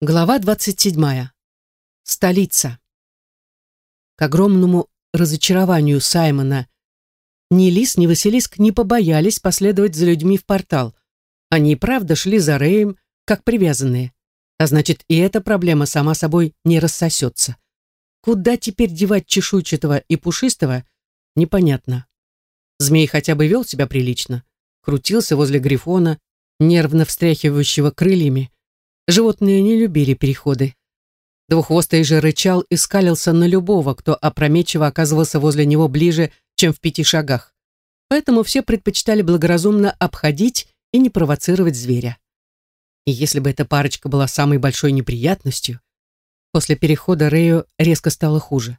Глава 27. Столица. К огромному разочарованию Саймона ни Лис, ни Василиск не побоялись последовать за людьми в портал. Они и правда шли за Рэем, как привязанные. А значит, и эта проблема сама собой не рассосется. Куда теперь девать чешуйчатого и пушистого, непонятно. Змей хотя бы вел себя прилично. Крутился возле Грифона, нервно встряхивающего крыльями, Животные не любили переходы. Двуххвостый же рычал и скалился на любого, кто опрометчиво оказывался возле него ближе, чем в пяти шагах. Поэтому все предпочитали благоразумно обходить и не провоцировать зверя. И если бы эта парочка была самой большой неприятностью, после перехода Рэю резко стало хуже.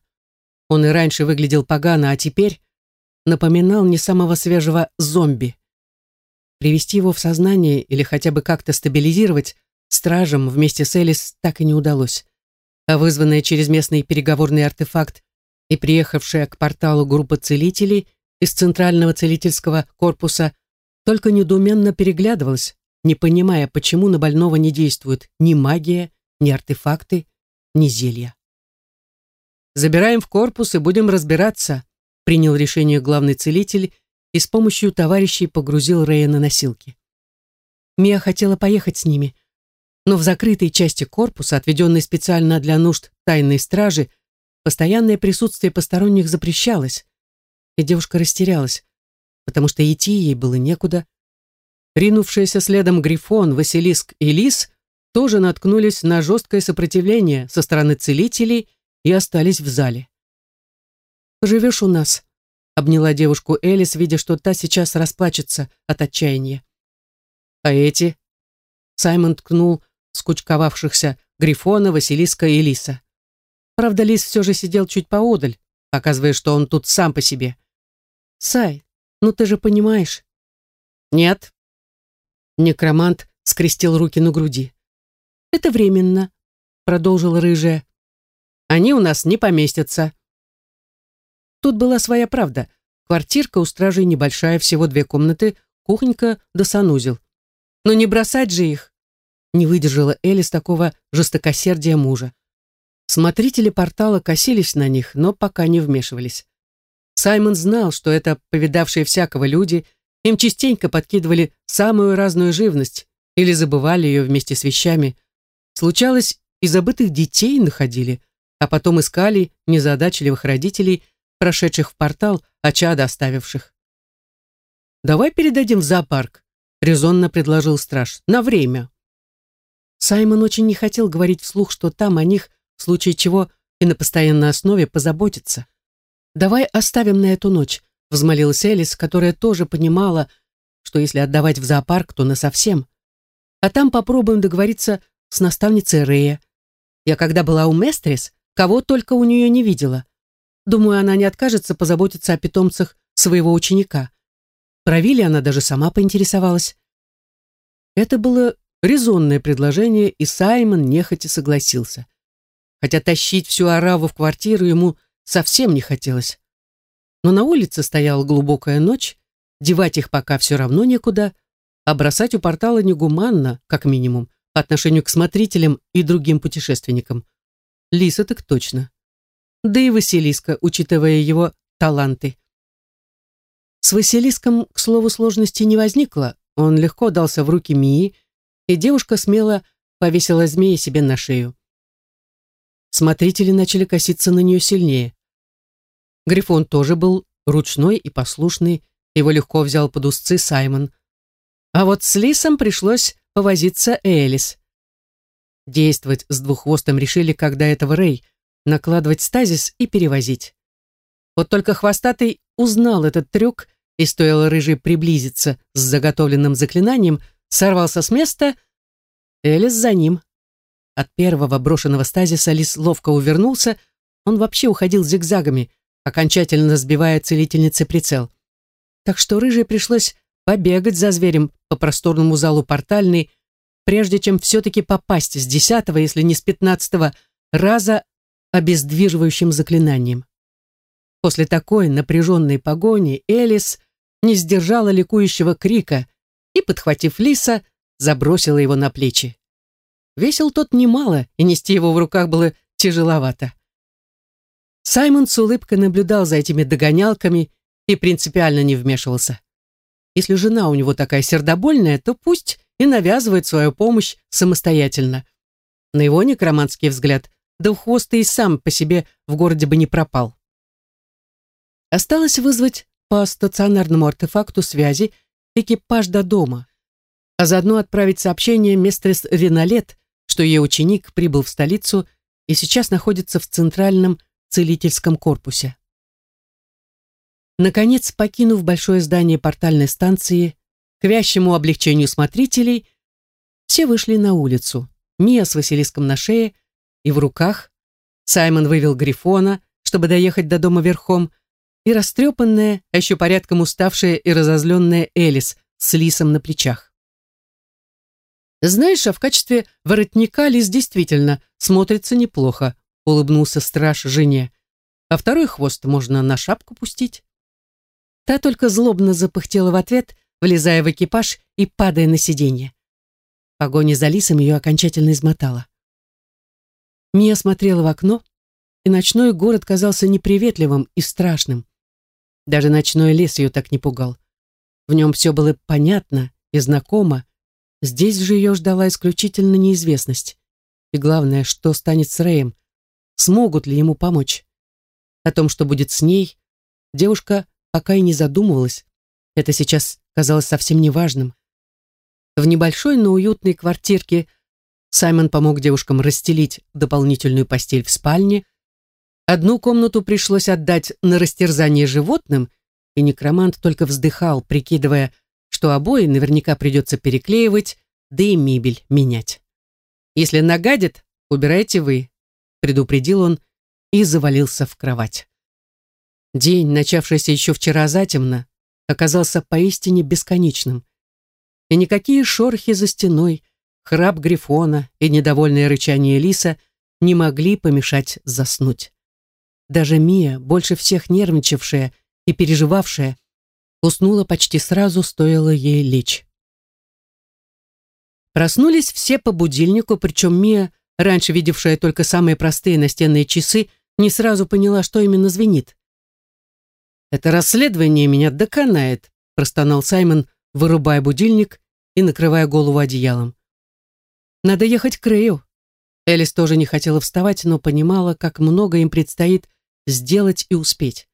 Он и раньше выглядел погано, а теперь напоминал не самого свежего зомби. Привести его в сознание или хотя бы как-то стабилизировать стражам вместе с Элис так и не удалось. А вызванная через местный переговорный артефакт и приехавшая к порталу группа целителей из Центрального целительского корпуса только недоуменно переглядывалась, не понимая, почему на больного не действует ни магия, ни артефакты, ни зелья. «Забираем в корпус и будем разбираться», принял решение главный целитель и с помощью товарищей погрузил Рея на носилки. Мия хотела поехать с ними, но в закрытой части корпуса, отведенной специально для нужд тайной стражи, постоянное присутствие посторонних запрещалось, и девушка растерялась, потому что идти ей было некуда. Ринувшиеся следом Грифон, Василиск и Лис тоже наткнулись на жесткое сопротивление со стороны целителей и остались в зале. «Поживешь у нас», — обняла девушку Элис, видя, что та сейчас расплачется от отчаяния. «А эти?» Саймон ткнул скучковавшихся Грифона, Василиска и Лиса. Правда, Лис все же сидел чуть поодаль, показывая, что он тут сам по себе. «Сай, ну ты же понимаешь». «Нет». Некромант скрестил руки на груди. «Это временно», — продолжила рыжая. «Они у нас не поместятся». Тут была своя правда. Квартирка у стражей небольшая, всего две комнаты, кухонька да санузел. Но не бросать же их. Не выдержала Элис такого жестокосердия мужа. Смотрители портала косились на них, но пока не вмешивались. Саймон знал, что это повидавшие всякого люди, им частенько подкидывали самую разную живность или забывали ее вместе с вещами. Случалось, и забытых детей находили, а потом искали незадачливых родителей, прошедших в портал, а чада оставивших. «Давай передадим в зоопарк», — резонно предложил страж, — «на время». Саймон очень не хотел говорить вслух, что там о них, в случае чего и на постоянной основе, позаботиться. «Давай оставим на эту ночь», — взмолилась Элис, которая тоже понимала, что если отдавать в зоопарк, то насовсем. А там попробуем договориться с наставницей Рея. Я когда была у Местрис, кого только у нее не видела. Думаю, она не откажется позаботиться о питомцах своего ученика. Про Вилли она даже сама поинтересовалась. Это было Резонное предложение, и Саймон нехотя согласился. Хотя тащить всю ораву в квартиру ему совсем не хотелось. Но на улице стояла глубокая ночь, девать их пока все равно некуда, а бросать у портала негуманно, как минимум, по отношению к смотрителям и другим путешественникам. Лиса так точно. Да и Василиска, учитывая его таланты. С Василиском, к слову, сложности не возникло. Он легко дался в руки Мии, и девушка смело повесила змея себе на шею. Смотрители начали коситься на нее сильнее. Грифон тоже был ручной и послушный, его легко взял под узцы Саймон. А вот с Лисом пришлось повозиться Элис. Действовать с двуххвостом решили, когда этого Рэй, накладывать стазис и перевозить. Вот только хвостатый узнал этот трюк, и стоило рыжий приблизиться с заготовленным заклинанием, сорвался с места, Элис за ним. От первого брошенного стазиса Лис ловко увернулся, он вообще уходил зигзагами, окончательно сбивая целительнице прицел. Так что рыжей пришлось побегать за зверем по просторному залу портальной, прежде чем все-таки попасть с десятого, если не с пятнадцатого раза обездвиживающим заклинанием. После такой напряженной погони Элис не сдержала ликующего крика и, подхватив лиса, забросила его на плечи. Весил тот немало, и нести его в руках было тяжеловато. Саймон с улыбкой наблюдал за этими догонялками и принципиально не вмешивался. Если жена у него такая сердобольная, то пусть и навязывает свою помощь самостоятельно. На его некроманский взгляд, да хвост и сам по себе в городе бы не пропал. Осталось вызвать по стационарному артефакту связи экипаж до дома, а заодно отправить сообщение мистерс Ринолет, что ее ученик прибыл в столицу и сейчас находится в центральном целительском корпусе. Наконец, покинув большое здание портальной станции, к вящему облегчению смотрителей, все вышли на улицу. Мия с Василиском на шее и в руках. Саймон вывел Грифона, чтобы доехать до дома верхом, и растрепанная, а еще порядком уставшая и разозленная Элис с лисом на плечах. «Знаешь, а в качестве воротника лис действительно смотрится неплохо», улыбнулся страж жене. «А второй хвост можно на шапку пустить». Та только злобно запыхтела в ответ, влезая в экипаж и падая на сиденье. Погоня за лисом ее окончательно измотала. Мия смотрела в окно, и ночной город казался неприветливым и страшным. Даже ночной лес ее так не пугал. В нем все было понятно и знакомо. Здесь же ее ждала исключительно неизвестность. И главное, что станет с Рэем? Смогут ли ему помочь? О том, что будет с ней, девушка пока и не задумывалась. Это сейчас казалось совсем неважным. В небольшой, но уютной квартирке Саймон помог девушкам расстелить дополнительную постель в спальне. Одну комнату пришлось отдать на растерзание животным, и некромант только вздыхал, прикидывая, что обои наверняка придется переклеивать, да и мебель менять. «Если нагадит, убирайте вы», — предупредил он и завалился в кровать. День, начавшийся еще вчера затемно, оказался поистине бесконечным. И никакие шорохи за стеной, храп Грифона и недовольное рычание Лиса не могли помешать заснуть. Даже Мия, больше всех нервничавшая и переживавшая, уснула почти сразу, стоило ей лечь. Проснулись все по будильнику, причем Мия, раньше видевшая только самые простые настенные часы, не сразу поняла, что именно звенит. «Это расследование меня доконает», простонал Саймон, вырубая будильник и накрывая голову одеялом. «Надо ехать к Рэю». Элис тоже не хотела вставать, но понимала, как много им предстоит сделать и успеть.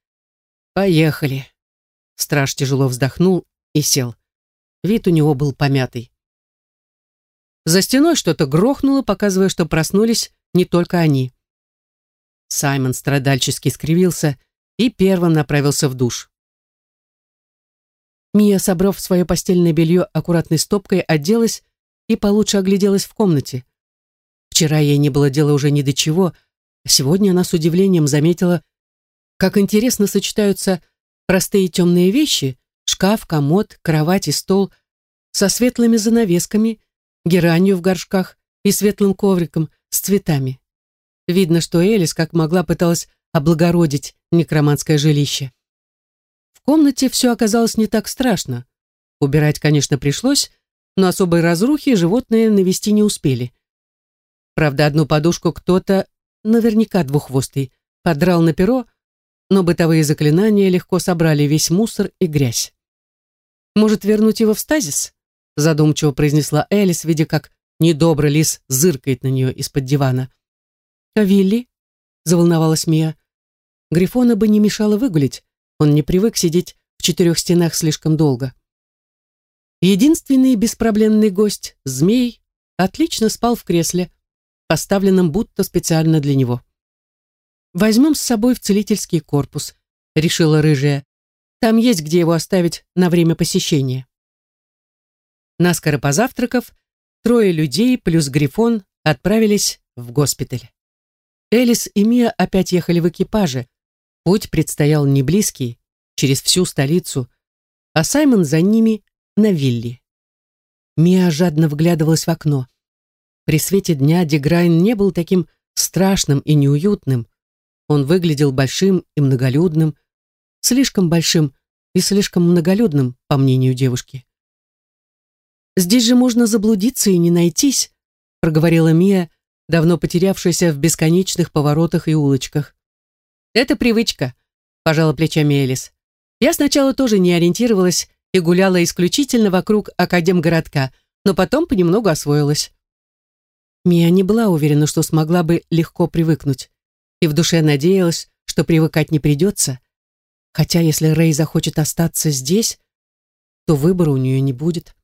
«Поехали». Страж тяжело вздохнул и сел. Вид у него был помятый. За стеной что-то грохнуло, показывая, что проснулись не только они. Саймон страдальчески скривился и первым направился в душ. Мия, собрав свое постельное белье аккуратной стопкой, оделась и получше огляделась в комнате. Вчера ей не было дела уже ни до чего, сегодня она с удивлением заметила, как интересно сочетаются простые темные вещи, шкаф, комод, кровать и стол, со светлыми занавесками, геранью в горшках и светлым ковриком с цветами. Видно, что Элис как могла пыталась облагородить некроманское жилище. В комнате все оказалось не так страшно. Убирать, конечно, пришлось, но особой разрухи животные навести не успели. Правда, одну подушку кто-то, наверняка двуххвостый, подрал на перо, но бытовые заклинания легко собрали весь мусор и грязь. «Может, вернуть его в стазис?» задумчиво произнесла Элис, видя, как недобро лис зыркает на нее из-под дивана. «А Вилли?» — заволновалась Мия. Грифона бы не мешало выгулить, он не привык сидеть в четырех стенах слишком долго. Единственный беспроблемный гость, змей, отлично спал в кресле, поставленном будто специально для него. «Возьмем с собой в целительский корпус», — решила рыжая. «Там есть где его оставить на время посещения». Наскоро позавтракав, трое людей плюс Грифон отправились в госпиталь. Элис и Мия опять ехали в экипаже, Путь предстоял не близкий, через всю столицу, а Саймон за ними на вилле. Мия жадно вглядывалась в окно. При свете дня Деграйн не был таким страшным и неуютным. Он выглядел большим и многолюдным, слишком большим и слишком многолюдным, по мнению девушки. «Здесь же можно заблудиться и не найтись», проговорила Мия, давно потерявшаяся в бесконечных поворотах и улочках. «Это привычка», — пожала плечами Элис. «Я сначала тоже не ориентировалась и гуляла исключительно вокруг Академгородка, но потом понемногу освоилась». Мия не была уверена, что смогла бы легко привыкнуть, и в душе надеялась, что привыкать не придется, хотя если Рэй захочет остаться здесь, то выбора у нее не будет.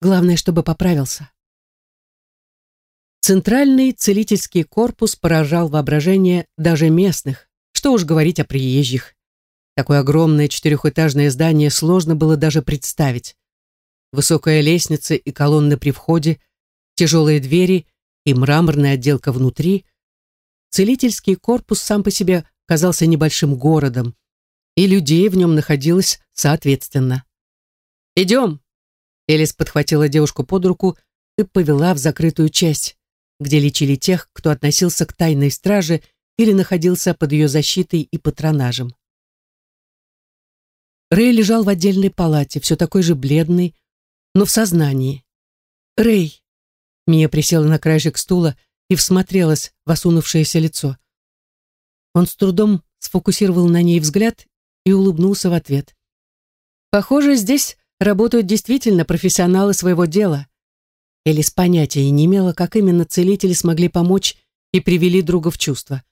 Главное, чтобы поправился. Центральный целительский корпус поражал воображение даже местных, что уж говорить о приезжих. Такое огромное четырехэтажное здание сложно было даже представить. Высокая лестница и колонны при входе, тяжелые двери и мраморная отделка внутри. Целительский корпус сам по себе казался небольшим городом, и людей в нем находилось соответственно. «Идем!» Элис подхватила девушку под руку и повела в закрытую часть, где лечили тех, кто относился к тайной страже или находился под ее защитой и патронажем. Рэй лежал в отдельной палате, все такой же бледный, но в сознании. «Рэй!» Мия присела на краешек стула и всмотрелась в осунувшееся лицо. Он с трудом сфокусировал на ней взгляд и улыбнулся в ответ. «Похоже, здесь работают действительно профессионалы своего дела. Элис понятия не имела, как именно целители смогли помочь и привели друга в чувство.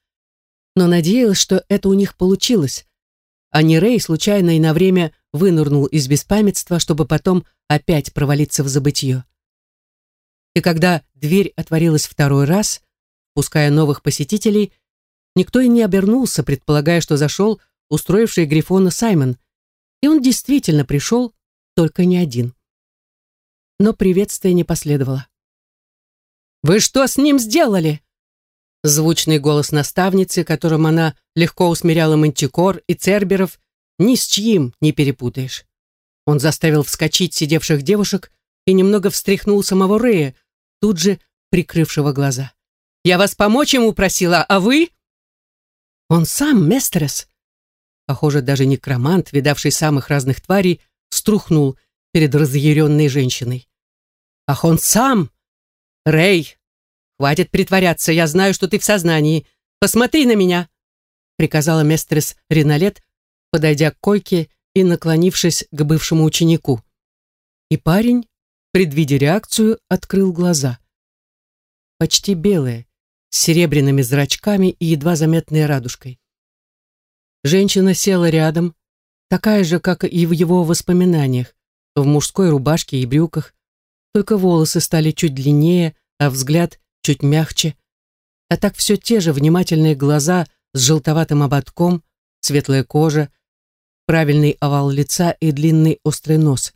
Но надеялась, что это у них получилось, а не Рэй случайно и на время вынырнул из беспамятства, чтобы потом опять провалиться в забытье. И когда дверь отворилась второй раз, пуская новых посетителей, никто и не обернулся, предполагая, что зашел устроивший Грифона Саймон, и он действительно пришел, только не один но приветствия не последовало. «Вы что с ним сделали?» Звучный голос наставницы, которым она легко усмиряла мантикор и церберов, ни с чьим не перепутаешь. Он заставил вскочить сидевших девушек и немного встряхнул самого Рея, тут же прикрывшего глаза. «Я вас помочь ему просила, а вы?» «Он сам, местерес!» Похоже, даже некромант, видавший самых разных тварей, струхнул перед разъяренной женщиной. «Ах, он сам! Рэй, хватит притворяться, я знаю, что ты в сознании. Посмотри на меня!» приказала местрес Риналет, подойдя к койке и наклонившись к бывшему ученику. И парень, предвидя реакцию, открыл глаза. Почти белые, с серебряными зрачками и едва заметной радужкой. Женщина села рядом, такая же, как и в его воспоминаниях, в мужской рубашке и брюках, только волосы стали чуть длиннее, а взгляд чуть мягче. А так все те же внимательные глаза с желтоватым ободком, светлая кожа, правильный овал лица и длинный острый нос.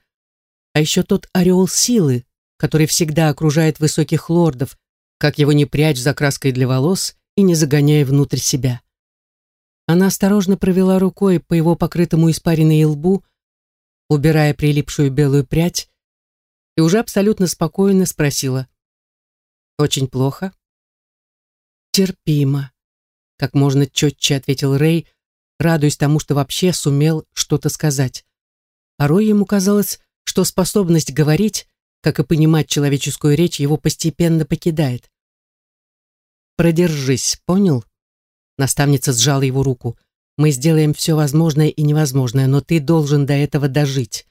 А еще тот ореол силы, который всегда окружает высоких лордов, как его не прячь за краской для волос и не загоняя внутрь себя. Она осторожно провела рукой по его покрытому испаренной лбу, убирая прилипшую белую прядь, и уже абсолютно спокойно спросила. «Очень плохо?» «Терпимо», — как можно четче ответил Рэй, радуясь тому, что вообще сумел что-то сказать. Порой ему казалось, что способность говорить, как и понимать человеческую речь, его постепенно покидает. «Продержись, понял?» Наставница сжала его руку. Мы сделаем все возможное и невозможное, но ты должен до этого дожить.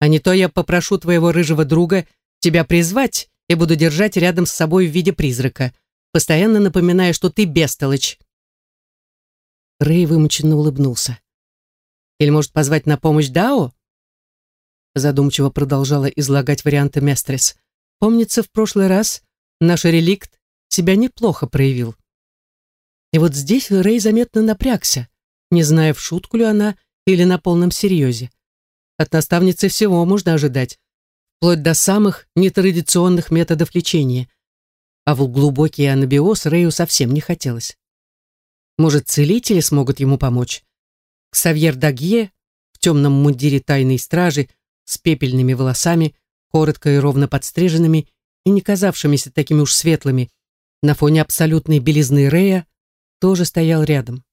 А не то я попрошу твоего рыжего друга тебя призвать и буду держать рядом с собой в виде призрака, постоянно напоминая, что ты бестолочь. Рэй вымученно улыбнулся. Или может позвать на помощь Дао? Задумчиво продолжала излагать варианты Местрес. Помнится, в прошлый раз наш реликт себя неплохо проявил. И вот здесь Рэй заметно напрягся не зная, в шутку ли она или на полном серьезе. От наставницы всего можно ожидать, вплоть до самых нетрадиционных методов лечения. А в глубокий анабиоз Рэю совсем не хотелось. Может, целители смогут ему помочь? Ксавьер Дагье в темном мундире тайной стражи с пепельными волосами, коротко и ровно подстриженными и не казавшимися такими уж светлыми, на фоне абсолютной белизны Рэя, тоже стоял рядом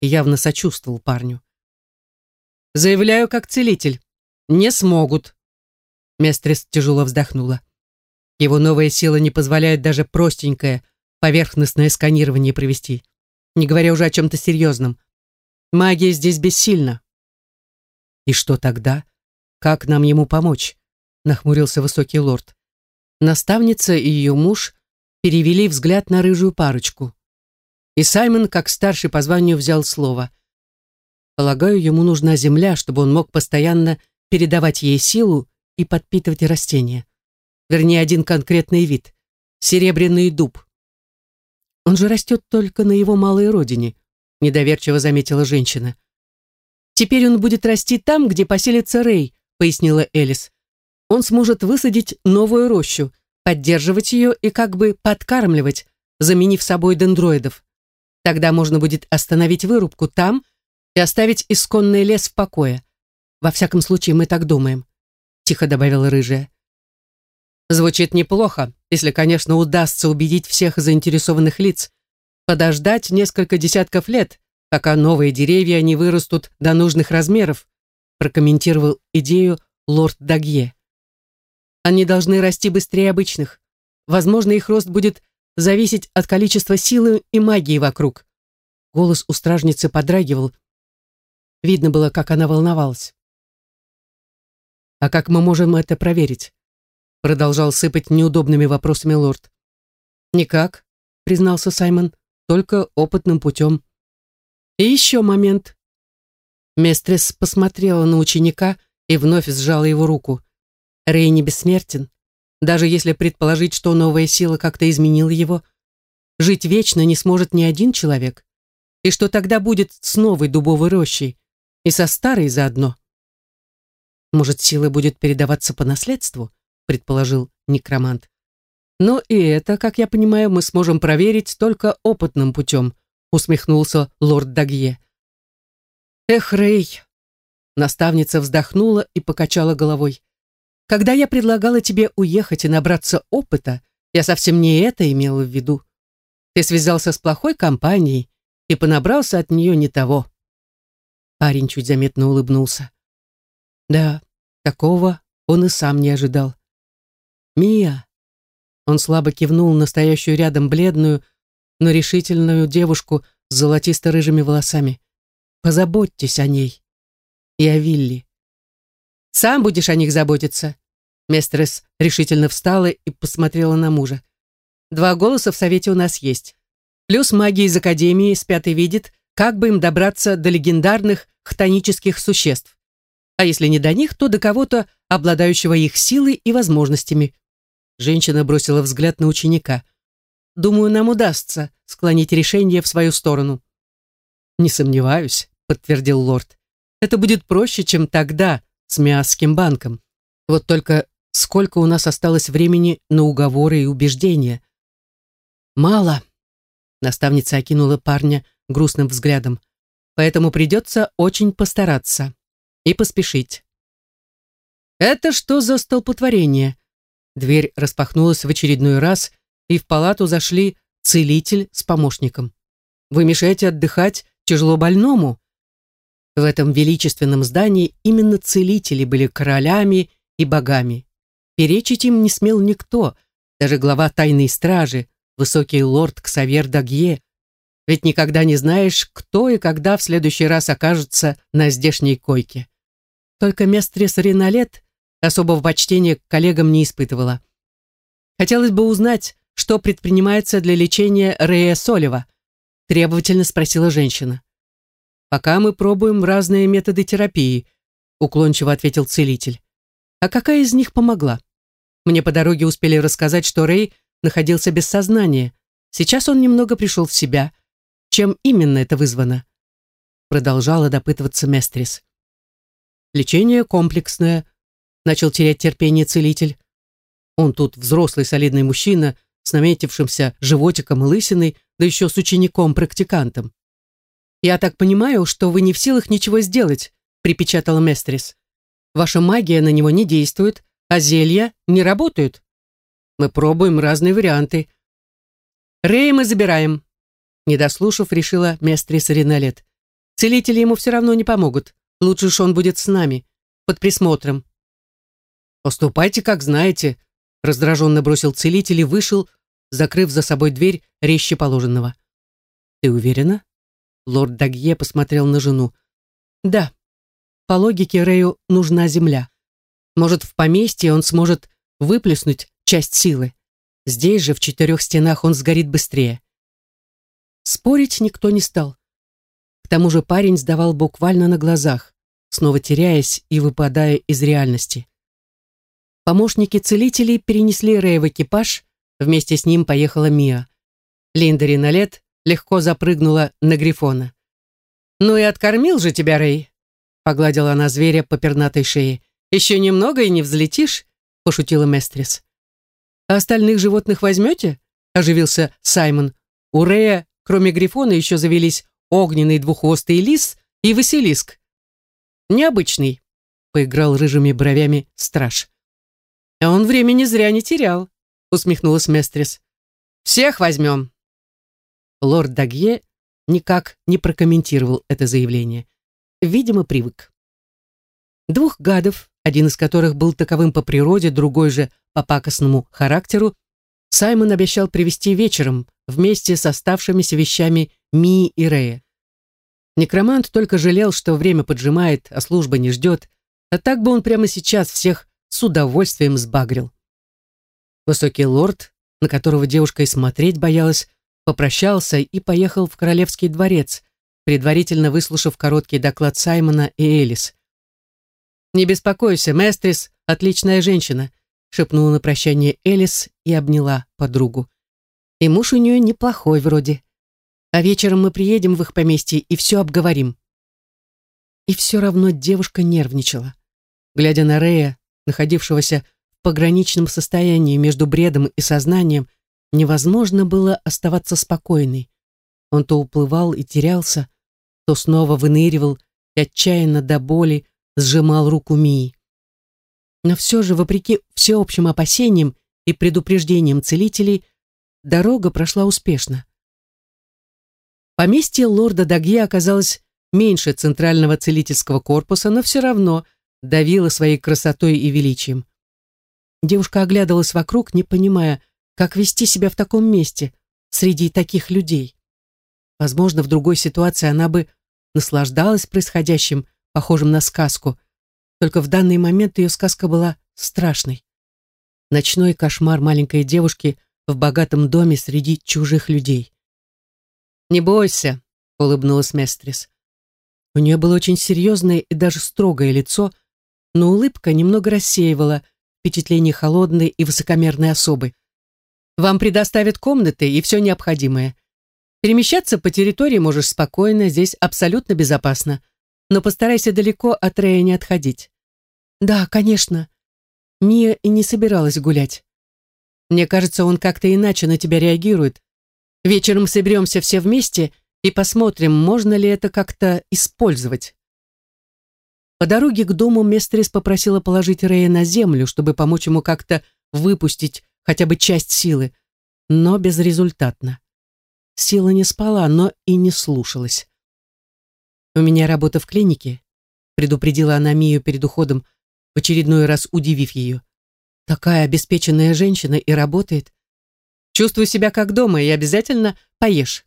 и явно сочувствовал парню. «Заявляю как целитель. Не смогут». Местрис тяжело вздохнула. Его новая сила не позволяет даже простенькое, поверхностное сканирование провести, не говоря уже о чем-то серьезном. Магия здесь бессильна. И что тогда? Как нам ему помочь? Нахмурился высокий лорд. Наставница и ее муж перевели взгляд на рыжую парочку. И Саймон, как старший по званию, взял слово. Полагаю, ему нужна земля, чтобы он мог постоянно передавать ей силу и подпитывать растения. Вернее, один конкретный вид — серебряный дуб. Он же растет только на его малой родине, недоверчиво заметила женщина. Теперь он будет расти там, где поселится Рэй, пояснила Элис. Он сможет высадить новую рощу, поддерживать ее и как бы подкармливать, заменив собой дендроидов. Тогда можно будет остановить вырубку там и оставить исконный лес в покое. Во всяком случае, мы так думаем», — тихо добавила рыжая. Звучит неплохо, если, конечно, удастся убедить всех заинтересованных лиц, подождать несколько десятков лет, пока новые деревья не вырастут до нужных размеров, прокомментировал идею лорд Дагье. Они должны расти быстрее обычных. Возможно, их рост будет зависеть от количества силы и магии вокруг. Голос у стражницы подрагивал. Видно было, как она волновалась. «А как мы можем это проверить?» Продолжал сыпать неудобными вопросами лорд. «Никак», — признался Саймон, — «только опытным путем». «И еще момент». Местрес посмотрела на ученика и вновь сжала его руку. Рей не бессмертен. Даже если предположить, что новая сила как-то изменила его, жить вечно не сможет ни один человек. И что тогда будет с новой дубовой рощей? И со старой заодно? Может, сила будет передаваться по наследству? Предположил некромант. Но и это, как я понимаю, мы сможем проверить только опытным путем, усмехнулся лорд Дагье. Эх, Рей! Наставница вздохнула и покачала головой. Когда я предлагала тебе уехать и набраться опыта, я совсем не это имела в виду. Ты связался с плохой компанией и понабрался от нее не того. Парень чуть заметно улыбнулся. Да, такого он и сам не ожидал. «Мия!» Он слабо кивнул на стоящую рядом бледную, но решительную девушку с золотисто-рыжими волосами. «Позаботьтесь о ней и о Вилли. Сам будешь о них заботиться. Местрес решительно встала и посмотрела на мужа. Два голоса в совете у нас есть. Плюс маги из Академии спят и видят, как бы им добраться до легендарных хтонических существ. А если не до них, то до кого-то, обладающего их силой и возможностями. Женщина бросила взгляд на ученика. «Думаю, нам удастся склонить решение в свою сторону». «Не сомневаюсь», — подтвердил лорд. «Это будет проще, чем тогда, с Миасским банком. Вот только сколько у нас осталось времени на уговоры и убеждения. Мало. Наставница окинула парня грустным взглядом. Поэтому придется очень постараться и поспешить. Это что за столпотворение? Дверь распахнулась в очередной раз, и в палату зашли целитель с помощником. Вы мешаете отдыхать тяжело больному. В этом величественном здании именно целители были королями и богами. Перечить им не смел никто, даже глава тайной стражи, высокий лорд Ксавер Дагье, ведь никогда не знаешь, кто и когда в следующий раз окажется на здешней койке. Только местрес Риналет особого почтения к коллегам не испытывала. Хотелось бы узнать, что предпринимается для лечения Рея Солева, требовательно спросила женщина. «Пока мы пробуем разные методы терапии», уклончиво ответил целитель. «А какая из них помогла?» Мне по дороге успели рассказать, что Рэй находился без сознания. Сейчас он немного пришел в себя. Чем именно это вызвано? Продолжала допытываться Местрис. Лечение комплексное. Начал терять терпение целитель. Он тут взрослый солидный мужчина с наметившимся животиком и лысиной, да еще с учеником-практикантом. «Я так понимаю, что вы не в силах ничего сделать», припечатала Местрис. «Ваша магия на него не действует, а зелья не работают. Мы пробуем разные варианты. Рэй мы забираем. Не дослушав, решила Местрис Риналет. Целители ему все равно не помогут. Лучше уж он будет с нами, под присмотром. Поступайте, как знаете, раздраженно бросил целитель и вышел, закрыв за собой дверь резче положенного. «Ты уверена?» Лорд Дагье посмотрел на жену. «Да. По логике Рэю нужна земля. Может, в поместье он сможет выплеснуть часть силы. Здесь же, в четырех стенах, он сгорит быстрее». Спорить никто не стал. К тому же парень сдавал буквально на глазах, снова теряясь и выпадая из реальности. Помощники целителей перенесли Рэя в экипаж, вместе с ним поехала Мия. Линда Риналет легко запрыгнула на Грифона. «Ну и откормил же тебя, Рэй!» Погладила она зверя по пернатой шее. «Еще немного и не взлетишь?» пошутила Местрис. «А остальных животных возьмете?» оживился Саймон. У Рэя, кроме Грифона, еще завелись огненный двуххвостый лис и Василиск. «Необычный», — поиграл рыжими бровями страж. «А он времени зря не терял», — усмехнулась Местрис. «Всех возьмем». Лорд Дагье никак не прокомментировал это заявление. Видимо, привык. Двух гадов, один из которых был таковым по природе, другой же по пакостному характеру, Саймон обещал привести вечером вместе с оставшимися вещами Мии и Рея. Некромант только жалел, что время поджимает, а служба не ждет, а так бы он прямо сейчас всех с удовольствием сбагрил. Высокий лорд, на которого девушка и смотреть боялась, попрощался и поехал в королевский дворец, предварительно выслушав короткий доклад Саймона и Элис. «Не беспокойся, Местрис — отличная женщина», шепнула на прощание Элис и обняла подругу. «И муж у нее неплохой вроде. А вечером мы приедем в их поместье и все обговорим». И все равно девушка нервничала. Глядя на Рея, находившегося в пограничном состоянии между бредом и сознанием, невозможно было оставаться спокойной. Он то уплывал и терялся, то снова выныривал и отчаянно до боли сжимал руку Мии. Но все же, вопреки всеобщим опасениям и предупреждениям целителей, дорога прошла успешно. Поместье лорда Дагье оказалось меньше центрального целительского корпуса, но все равно давило своей красотой и величием. Девушка оглядывалась вокруг, не понимая, как вести себя в таком месте, среди таких людей. Возможно, в другой ситуации она бы наслаждалась происходящим, похожим на сказку, только в данный момент ее сказка была страшной. Ночной кошмар маленькой девушки в богатом доме среди чужих людей. «Не бойся», — улыбнулась Местрис. У нее было очень серьезное и даже строгое лицо, но улыбка немного рассеивала впечатление холодной и высокомерной особы. «Вам предоставят комнаты и все необходимое. Перемещаться по территории можешь спокойно, здесь абсолютно безопасно. Но постарайся далеко от Рея не отходить». «Да, конечно». Мия и не собиралась гулять. «Мне кажется, он как-то иначе на тебя реагирует, Вечером соберемся все вместе и посмотрим, можно ли это как-то использовать. По дороге к дому Местрис попросила положить Рея на землю, чтобы помочь ему как-то выпустить хотя бы часть силы, но безрезультатно. Сила не спала, но и не слушалась. «У меня работа в клинике», — предупредила она Мию перед уходом, в очередной раз удивив ее. «Такая обеспеченная женщина и работает. Чувствуй себя как дома и обязательно поешь».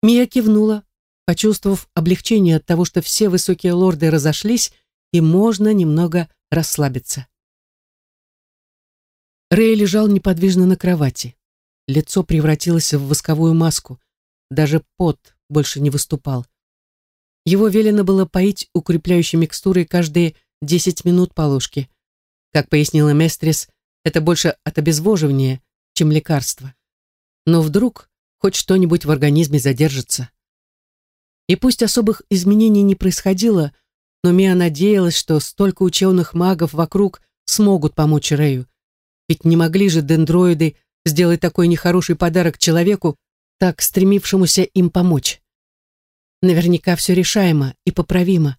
Мия кивнула, почувствовав облегчение от того, что все высокие лорды разошлись, и можно немного расслабиться. Рэй лежал неподвижно на кровати. Лицо превратилось в восковую маску. Даже пот больше не выступал. Его велено было поить укрепляющей микстурой каждые 10 минут по ложке. Как пояснила Местрис, это больше от обезвоживания, чем лекарство. Но вдруг хоть что-нибудь в организме задержится. И пусть особых изменений не происходило, но Мия надеялась, что столько ученых магов вокруг смогут помочь Рэю. Ведь не могли же дендроиды сделать такой нехороший подарок человеку, так стремившемуся им помочь. Наверняка все решаемо и поправимо,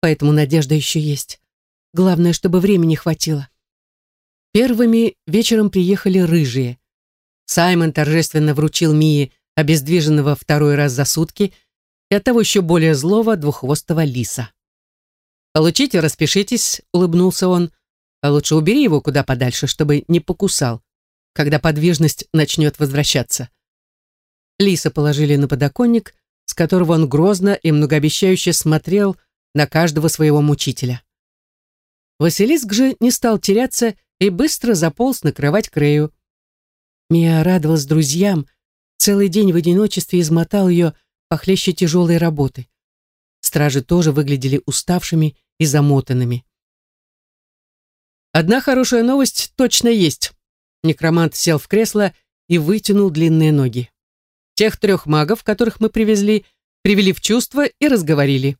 поэтому надежда еще есть. Главное, чтобы времени хватило. Первыми вечером приехали рыжие. Саймон торжественно вручил Мии обездвиженного второй раз за сутки и оттого еще более злого двуххвостого лиса. «Получите, распишитесь», — улыбнулся он. А лучше убери его куда подальше, чтобы не покусал, когда подвижность начнет возвращаться. Лиса положили на подоконник, с которого он грозно и многообещающе смотрел на каждого своего мучителя. Василиск же не стал теряться и быстро заполз накрывать Крею. Мия радовалась друзьям, целый день в одиночестве измотал ее похлеще тяжелой работы. Стражи тоже выглядели уставшими и замотанными. Одна хорошая новость точно есть. Некромант сел в кресло и вытянул длинные ноги. Тех трех магов, которых мы привезли, привели в чувство и разговорили.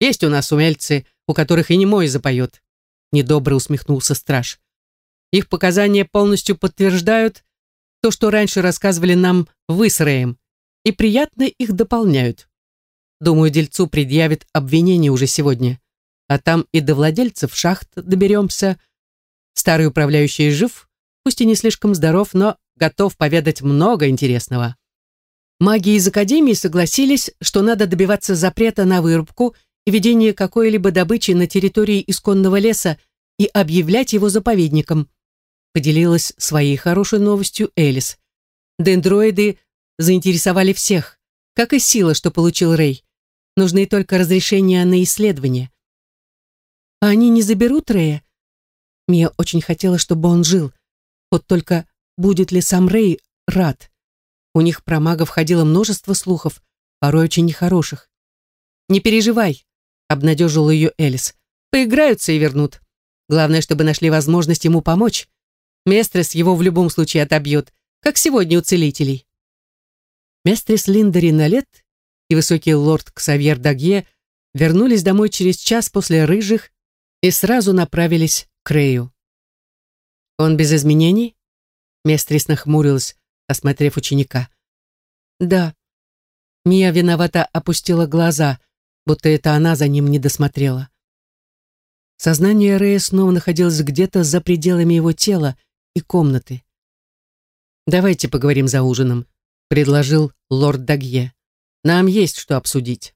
Есть у нас умельцы, у которых и не мой запоет. Недобро усмехнулся страж. Их показания полностью подтверждают то, что раньше рассказывали нам вы и приятно их дополняют. Думаю, дельцу предъявит обвинение уже сегодня. А там и до владельцев шахт доберемся. Старый управляющий жив, пусть и не слишком здоров, но готов поведать много интересного. Маги из Академии согласились, что надо добиваться запрета на вырубку и ведение какой-либо добычи на территории исконного леса и объявлять его заповедником. Поделилась своей хорошей новостью Элис. Дендроиды заинтересовали всех, как и сила, что получил Рэй. Нужны только разрешения на исследование. А они не заберут Рэя? Мия очень хотела, чтобы он жил. Вот только будет ли сам Рэй рад? У них про магов ходило множество слухов, порой очень нехороших. «Не переживай», обнадежил ее Элис. Поиграются и вернут. Главное, чтобы нашли возможность ему помочь. Местрес его в любом случае отобьет, как сегодня у целителей. Местрес Линдери Налет и высокий лорд Ксавьер Дагье вернулись домой через час после рыжих и сразу направились к Рею. «Он без изменений?» Местрис нахмурилась, осмотрев ученика. «Да». Мия виновато опустила глаза, будто это она за ним не досмотрела. Сознание Рэя снова находилось где-то за пределами его тела и комнаты. «Давайте поговорим за ужином», — предложил лорд Дагье. «Нам есть что обсудить».